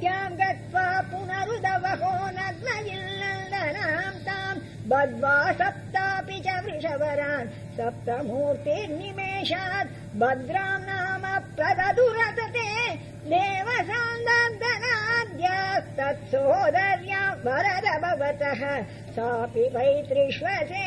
त्याम् गत्वा पुनरुदवहो नग्नविल्लन्दनाम् ताम् बद्ध्वा सप्तापि च वृषवरान् सप्तमूर्तिर्निमेषात् भद्राम् नाम प्रददुरतते देवसान्दनाद्यास्तत्सोदर्या वरद भवतः सापि वैतृष्वसे